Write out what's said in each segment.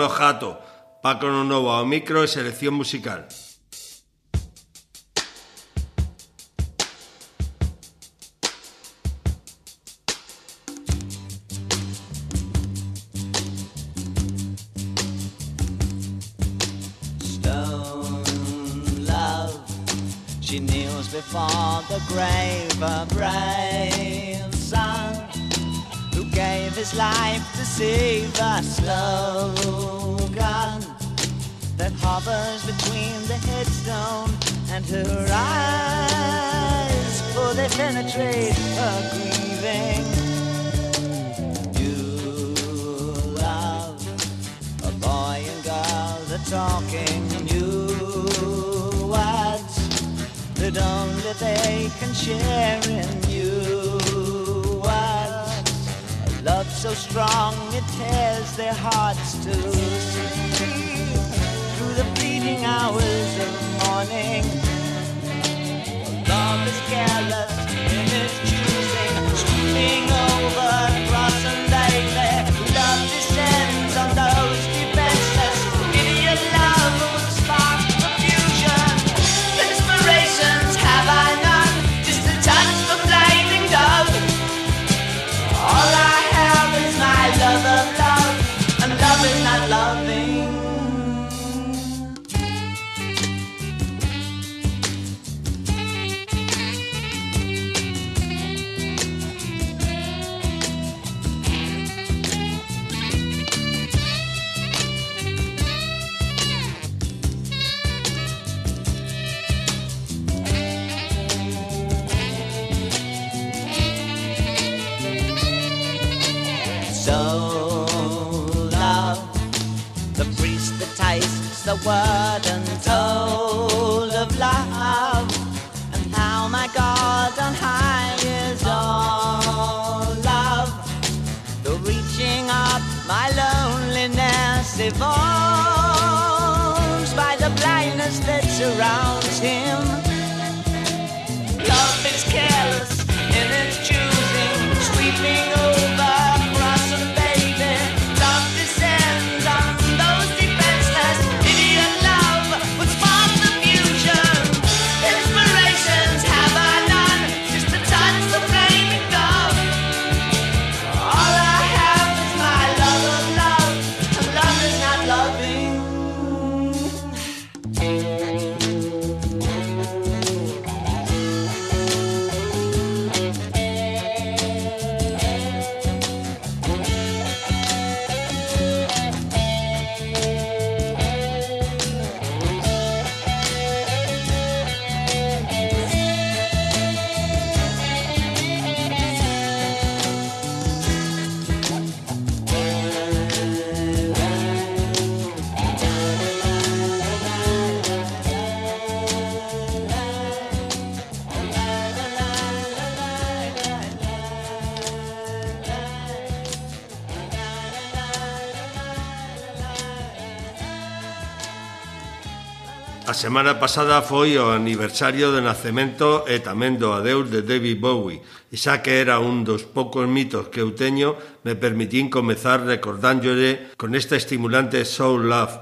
Romeo Jato, Paco Nova, o micro y selección musical. Share in you. Words, a love so strong it tears their hearts to through the fleeting hours of morning. Love is careless in its choosing, sweeping over semana pasada foi o aniversario do nacemento e tamén do adeus de David Bowie, e xa que era un dos poucos mitos que eu teño, me permitín comezar recordándolle con esta estimulante Soul Love,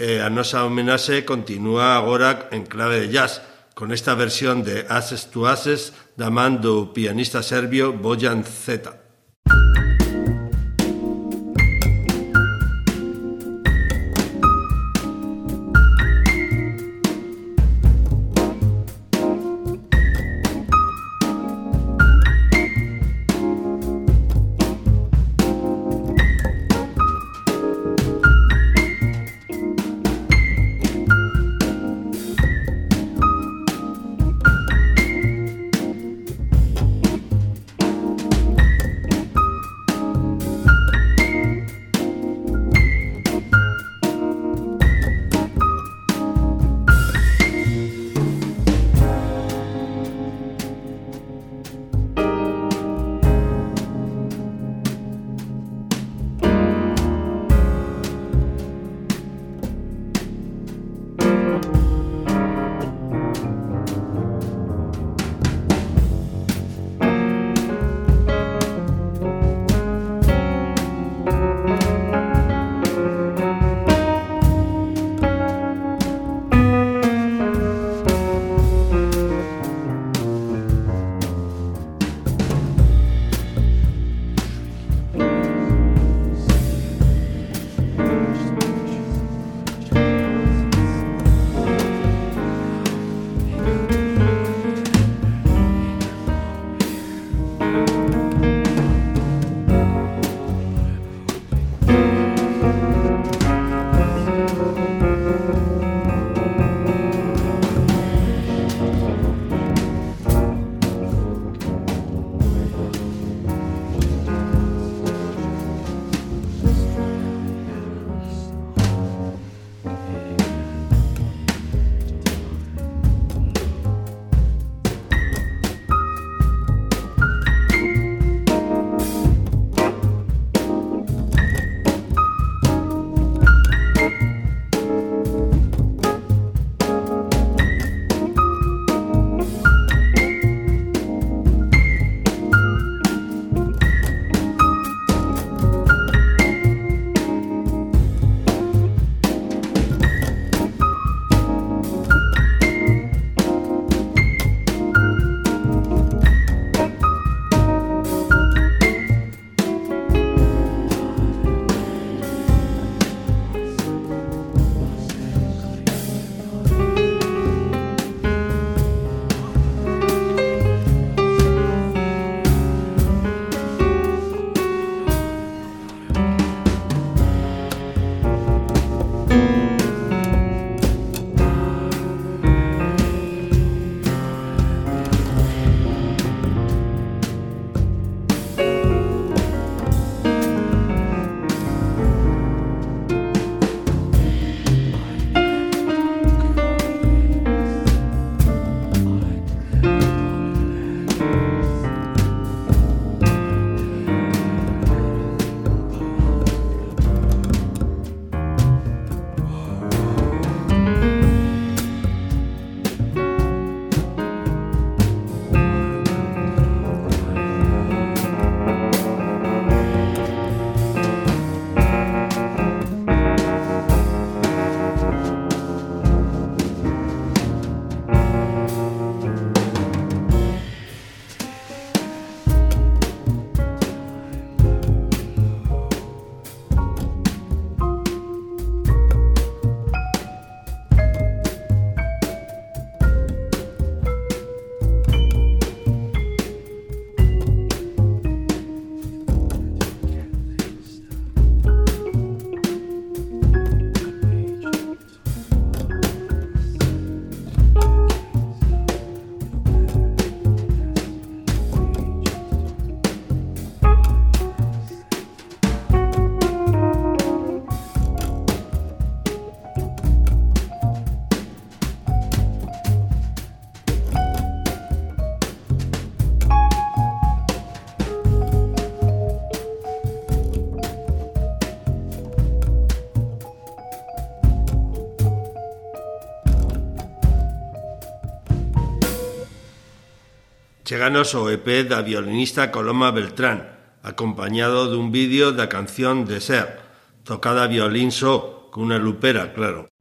e a nosa homenaxe continúa agora en clave de jazz, con esta versión de Ases to Ases da man do pianista serbio Bojan Zeta. Cheganos o EP da violinista Coloma Beltrán, acompañado dun vídeo da canción de Ser, tocada a violín só, cunha lupera, claro.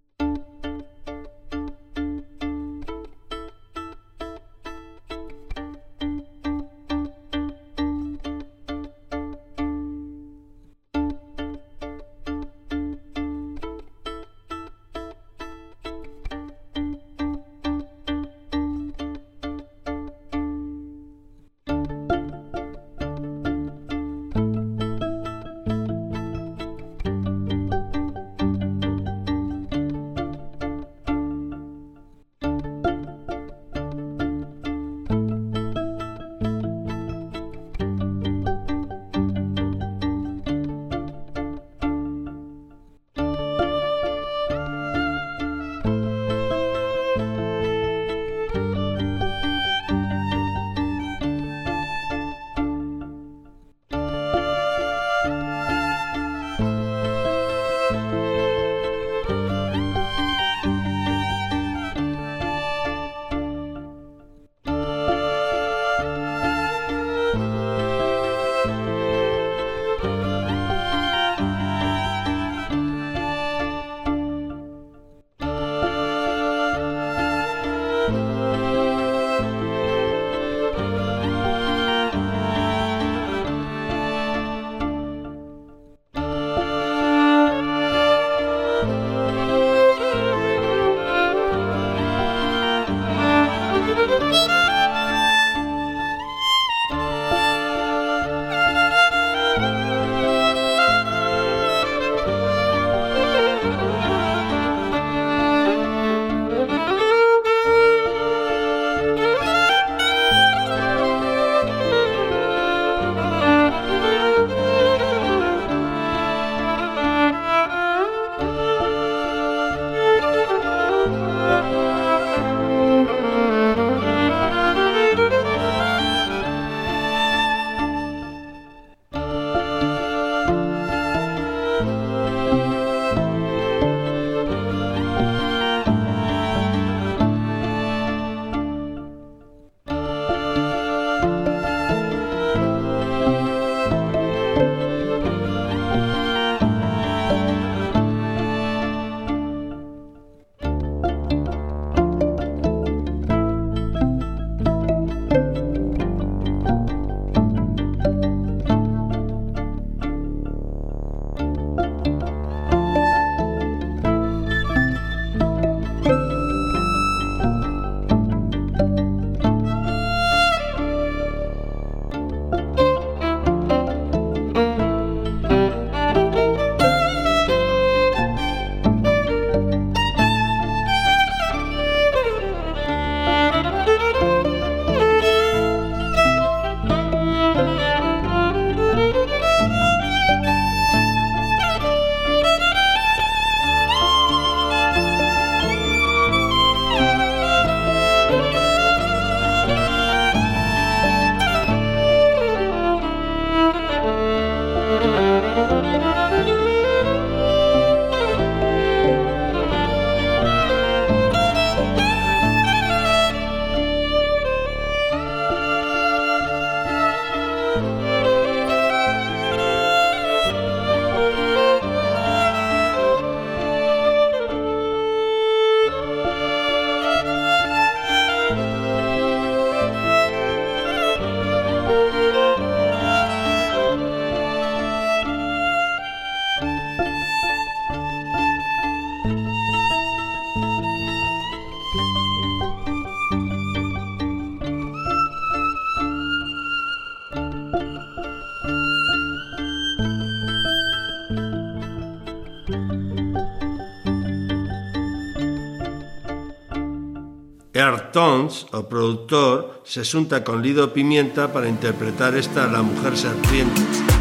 Earl Tones, o productor, se xunta con Lido Pimienta para interpretar esta La mujer serpiente.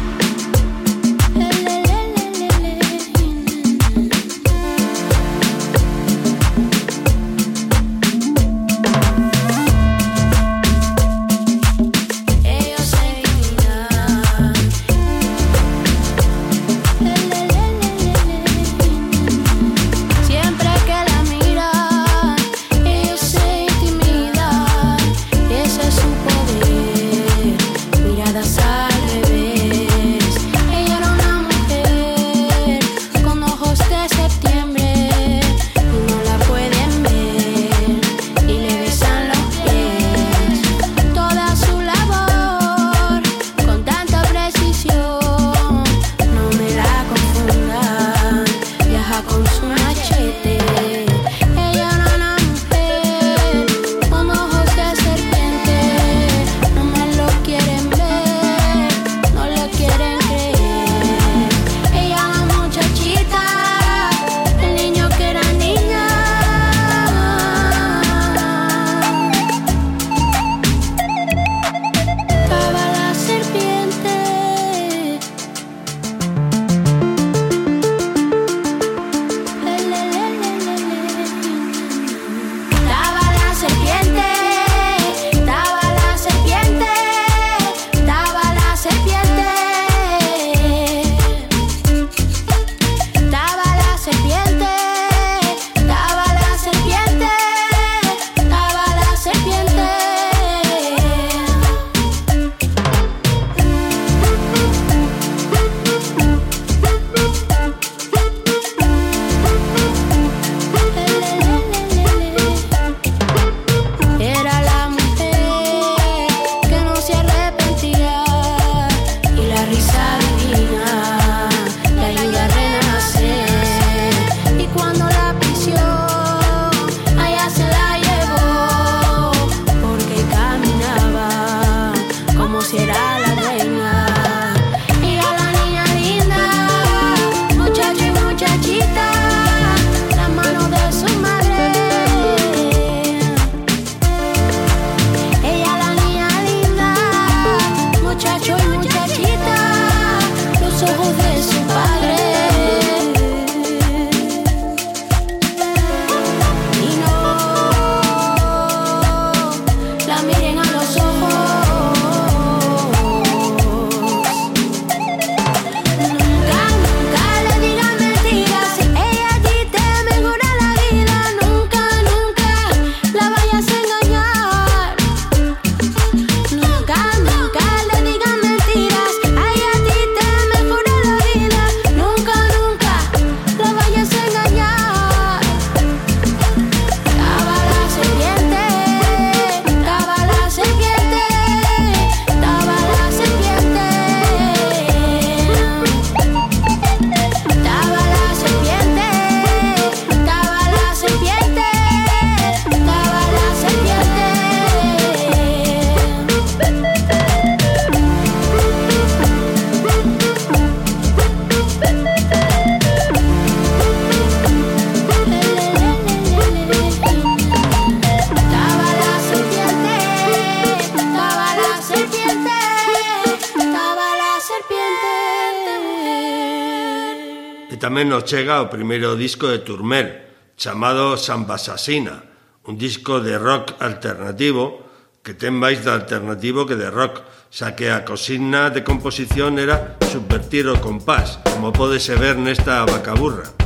chega o primeiro disco de Turmel, chamado Samba Asasina, un disco de rock alternativo que ten máis de alternativo que de rock, xa que a cosigna de composición era subvertir o compás, como podese ver nesta vacaburra.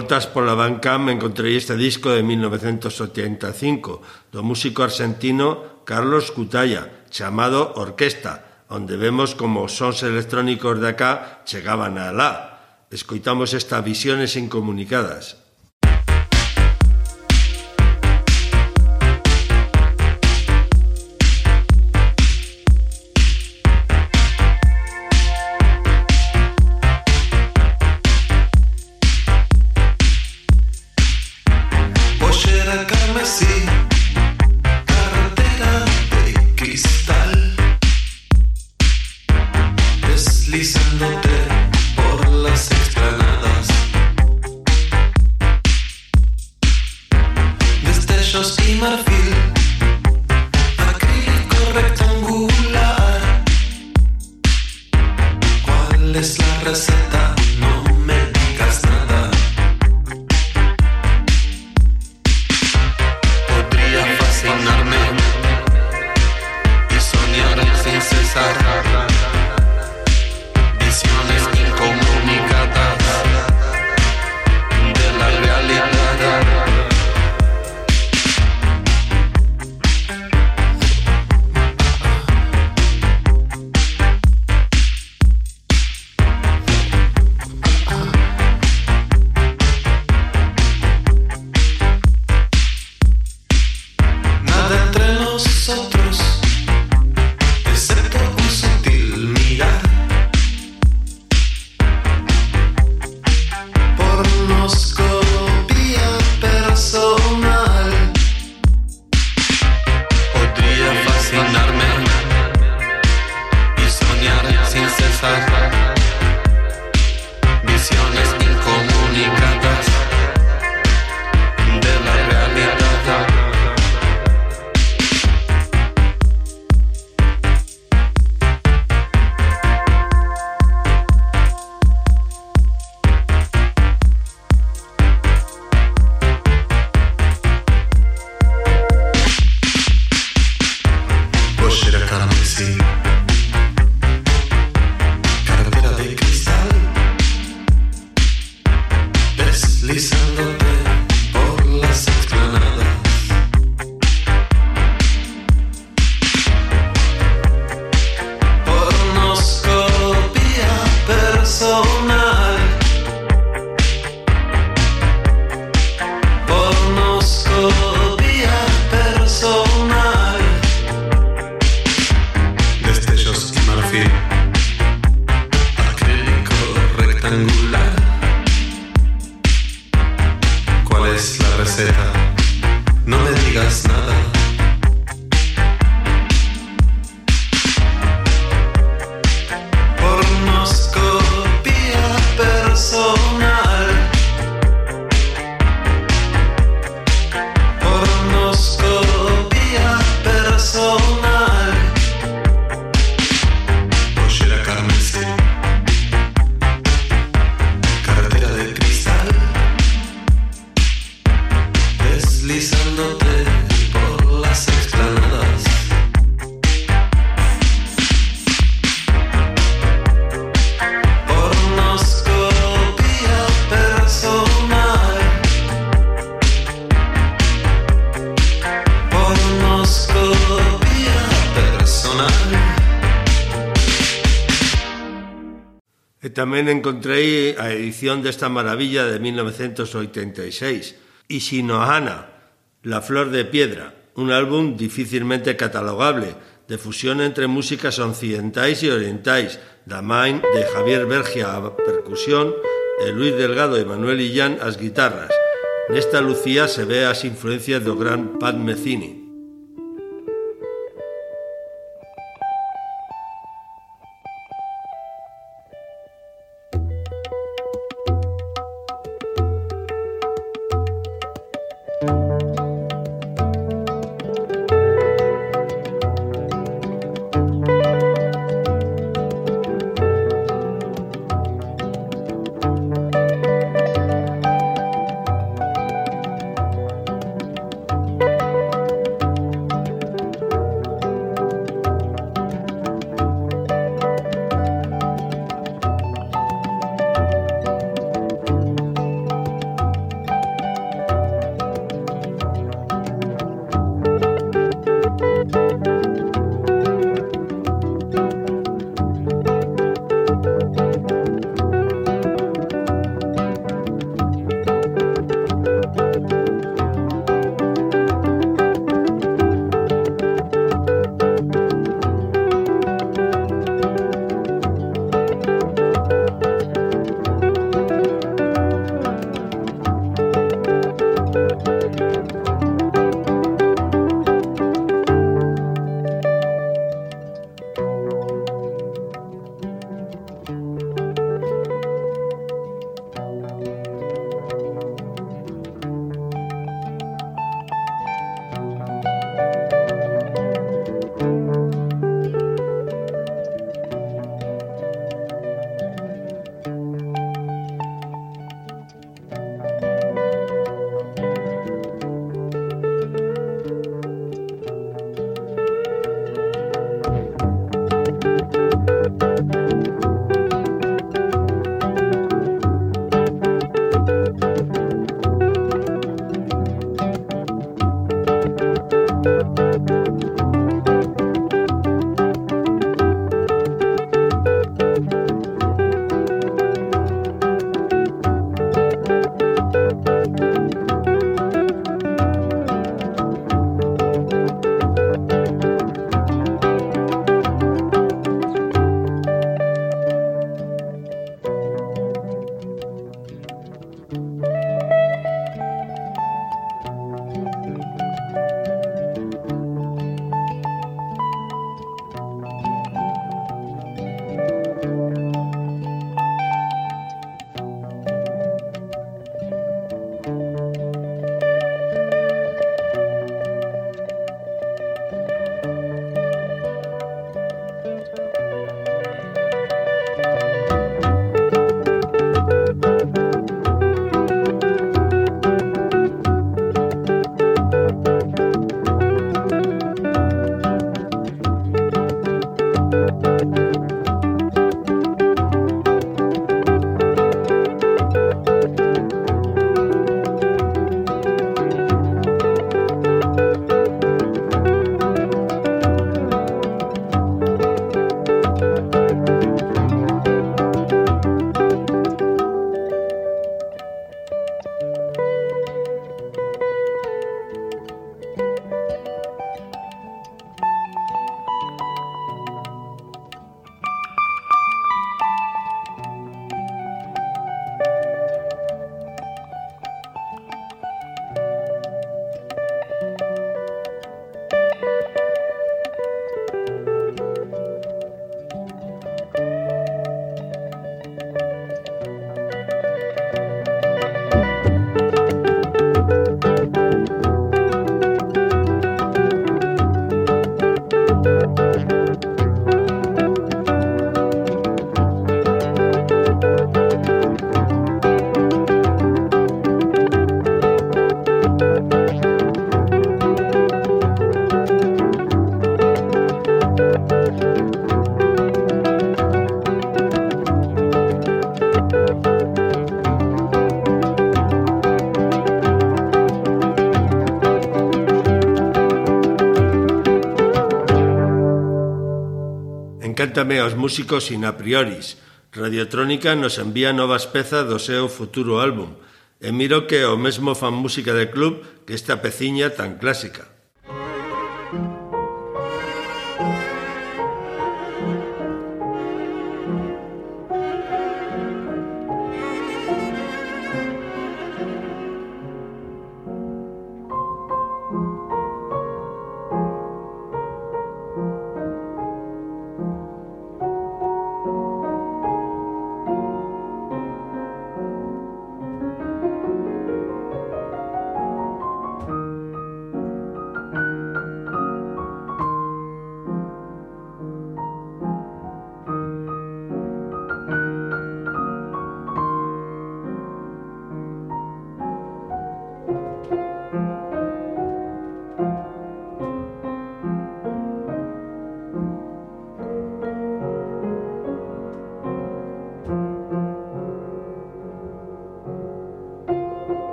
voltas pola Bandcamp encontrei este disco de 1985 do músico argentino Carlos Cutaya, chamado Orquesta, onde vemos como os sons electrónicos de acá chegaban a lá. Escoitamos estas visiones incomunicadas. deslizándote por las explanadas. Pornoscopía personal. Pornoscopía personal. E tamén encontrei a edición desta maravilla de 1986, Ishinohana, La flor de piedra, un álbum difícilmente catalogable, de fusión entre músicas occidentais e orientais, da main de Javier Bergia a percusión e Luis Delgado e Manuel Illán as guitarras. Nesta Lucía se ve as influencias do gran Pat Metheny. Encántame aos músicos in a prioris. Radiotrónica nos envía novas pezas do seu futuro álbum. E miro que o mesmo fan música de club que esta peciña tan clásica.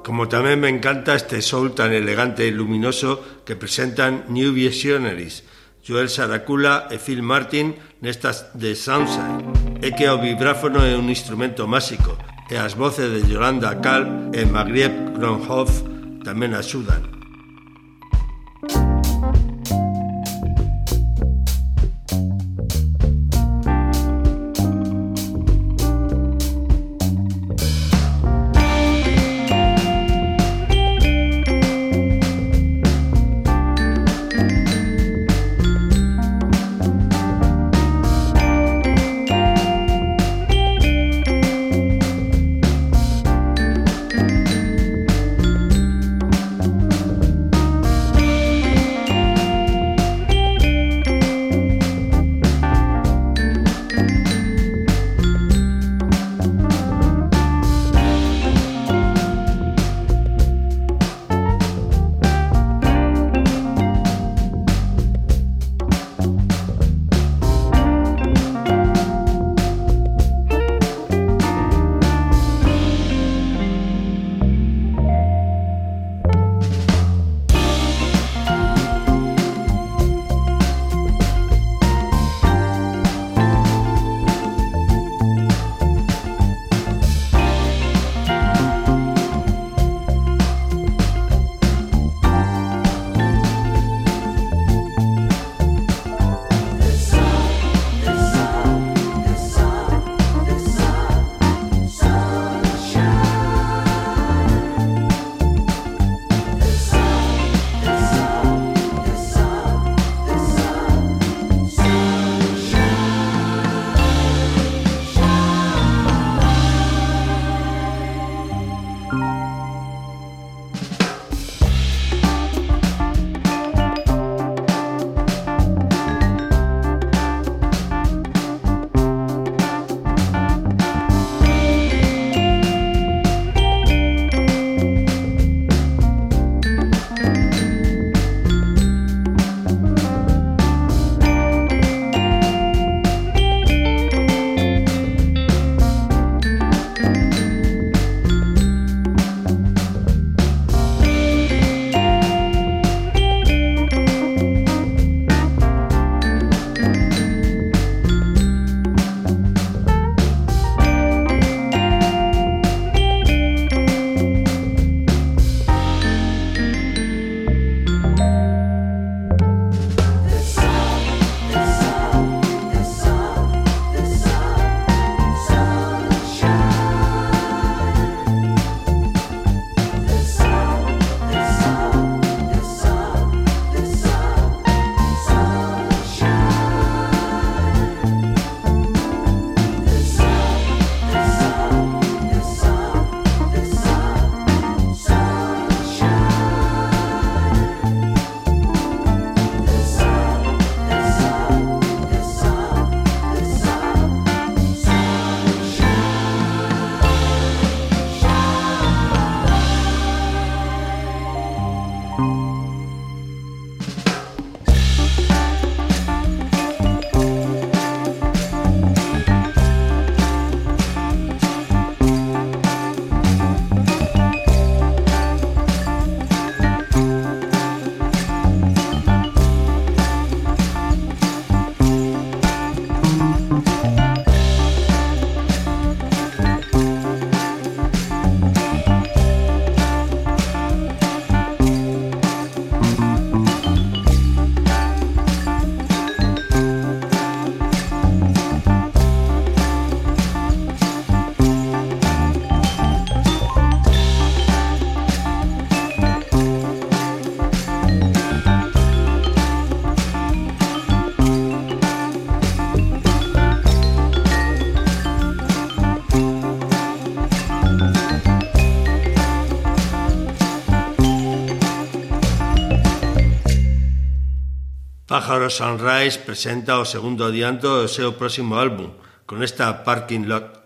Como tamén me encanta este soul tan elegante e luminoso que presentan New Visionaries, Joel Saracula e Phil Martin nestas de Soundside. É que o vibráfono é un instrumento máxico e as voces de Yolanda Kalb e Magrieb Kronhoff tamén axudan. Pájaro Sunrise presenta o segundo adianto do seu próximo álbum, con esta Parking Lot.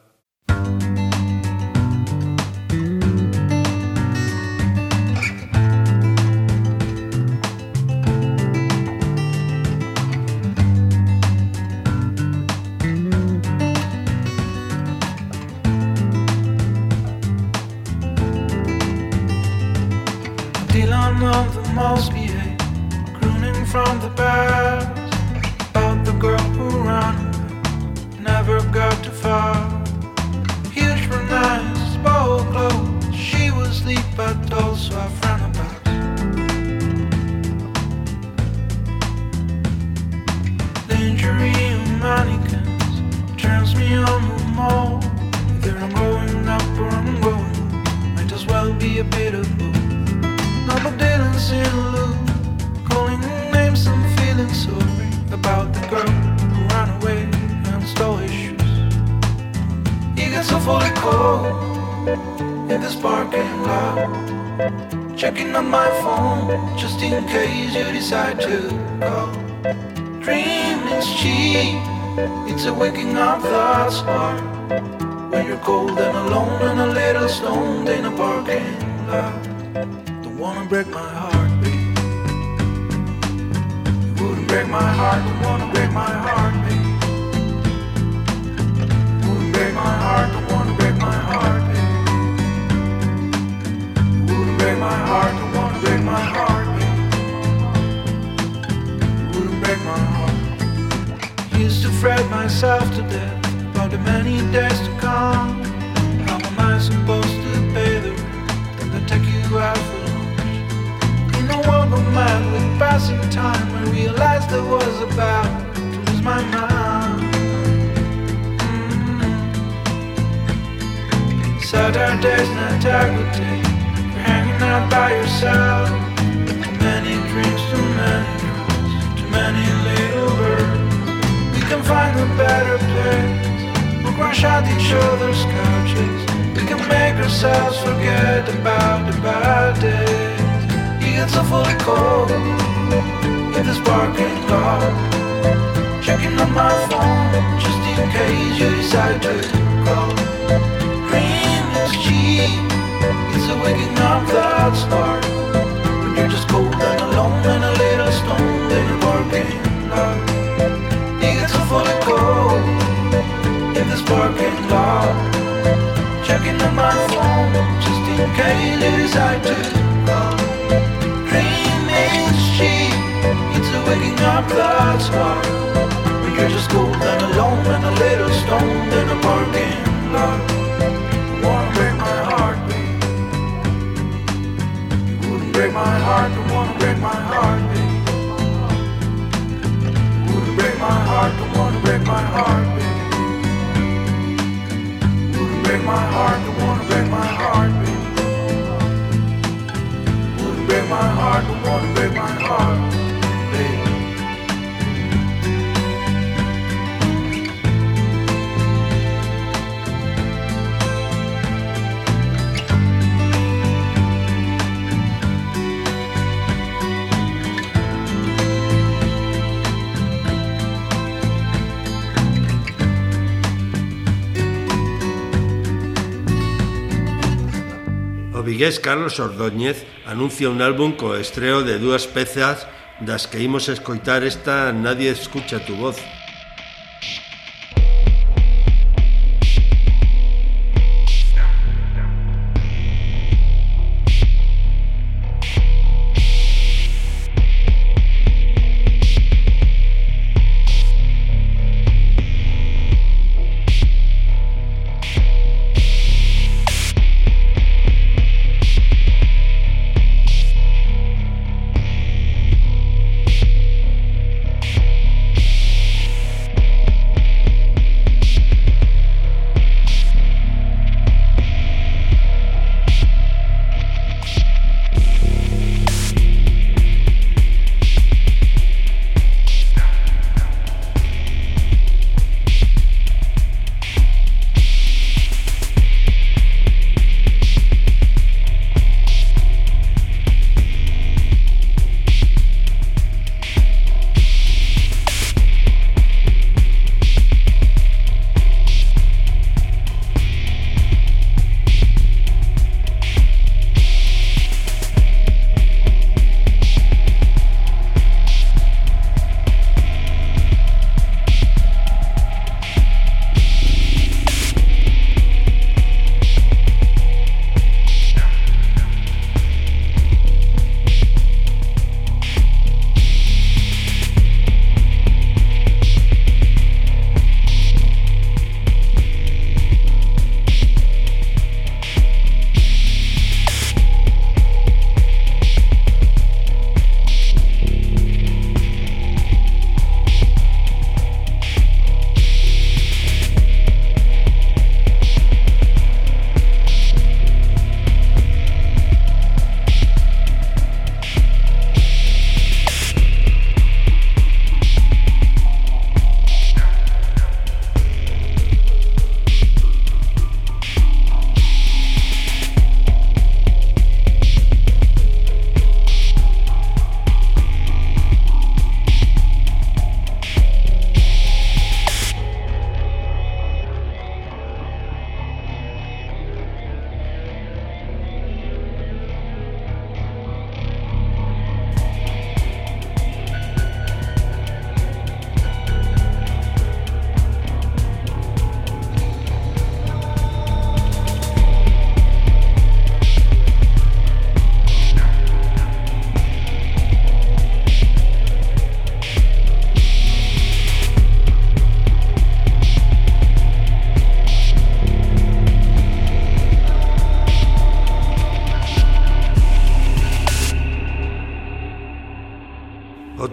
So fully cold in this parking lot. Checking on my phone just in case you decide to call. Dreaming's cheap. It's a waking up hard. When you're cold and alone and a little stoned in a parking lot. Don't wanna break my heart, babe. You wouldn't break my heart, don't wanna break my heart, my heart, don't wanna break my heart. You wouldn't break my heart. Used to fret myself to death about the many days to come. How am I supposed to pay the? Then they take you out for lunch. In a world of mad with passing time, I realized I was about to lose my mind. Mm. Saturday's not integrity. You're hanging out by yourself. Too many drinks, too many drugs, too many little birds. We can find a better place. We'll crash out each other's couches. We can make ourselves forget about the bad days. You get so fully cold in this parking lot. Checking on my phone just in case you decide to call. Cream is cheap. It's a waking up that's hard. When you're just cold and alone and a little stoned in a parking lot. You get so fully cold in this parking lot. Checking on my phone just in case decide to call. Dream is cheap. It's a waking up that's hard. When you're just cold and alone and a little stoned in a parking lot. My heart. Don't wanna break my heart, babe. You wouldn't break my heart. Don't wanna break my heart, babe. You wouldn't break my heart. Don't wanna break my heart, babe. You wouldn't break my heart. Don't wanna break my heart, Lugués Carlos Ordóñez anuncia un álbum co estreo de dúas pezas das que imos escoitar esta Nadie escucha tu voz.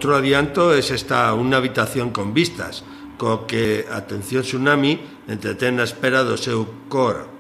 Outro adianto é esta unha habitación con vistas, co que Atención Tsunami entretén a espera do seu cor.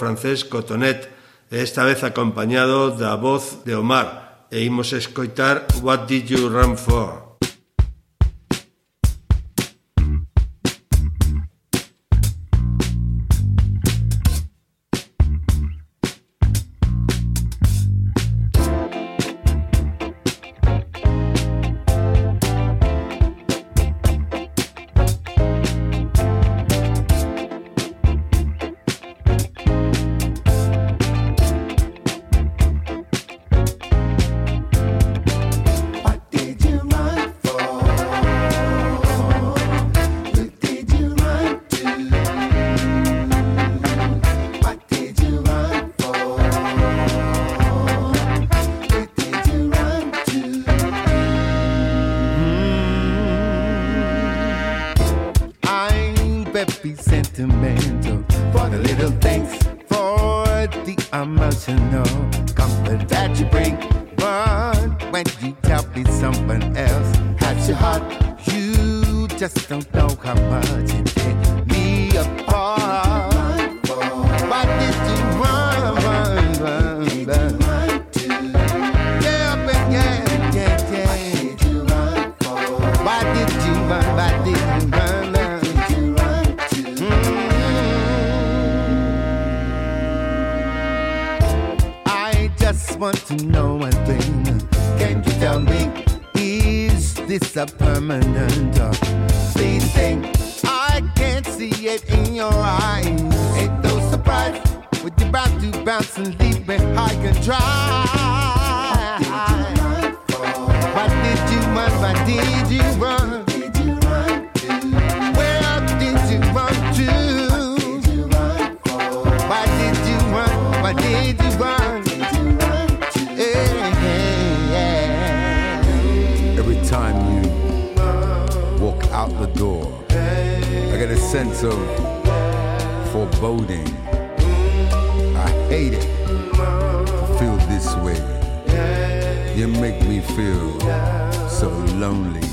francés Cotonet, esta vez acompañado da voz de Omar, e imos escoitar What Did You Run For? want a little thanks for the emotional comfort that you bring. But when you tell me someone else has your heart, you just don't know how much it means. is a permanent uh, Same thing, I can't see it in your eyes. Ain't no surprise, with your about to bounce and leave me high and dry. sense of foreboding. I hate it. Feel this way. You make me feel so lonely.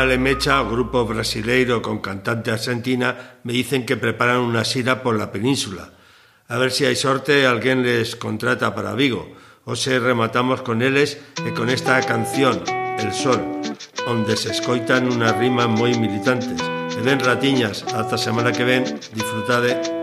Banda Lemecha, grupo brasileiro con cantante argentina, me dicen que preparan unha xira por la península. A ver se hai sorte alguén les contrata para Vigo. Hoxe rematamos con eles e con esta canción, El Sol, onde se escoitan unhas rimas moi militantes. E ben ratiñas, ata semana que ven, disfrutade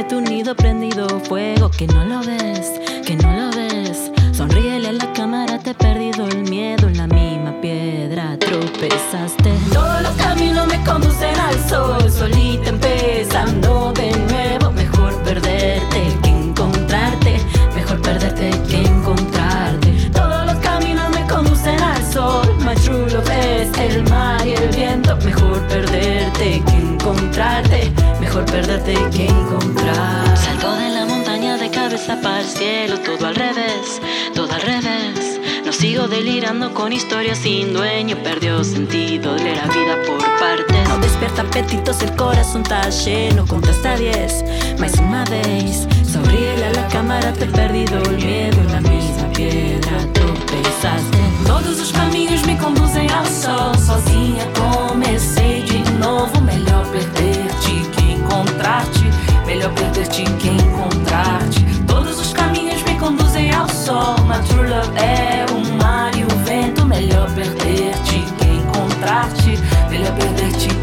tu nido prendido fuego, que no lo ves, que no lo ves. Sonríele a la cámara, te he perdido el miedo en la misma piedra tropezaste. Todos los caminos me conducen al sol, solita empezando perderte que encontrar. Salgo de la montaña de cabeza para el cielo, todo al revés, todo al revés. No sigo delirando con historias sin dueño, perdió sentido de la vida por partes. No despierta apetitos, el corazón está lleno, conta hasta 10, más una vez. Sonríele a la cámara, te he perdido el miedo, en la misma piedra tropezaste. Todos os caminhos me conduzem ao sol, sozinha comecei de novo. Melhor Melhor perder-te que encontrar-te. Todos os caminhos me conduzem ao sol. Uma true love é o mar e o vento. Melhor perder-te que encontrar-te. Melhor perder-te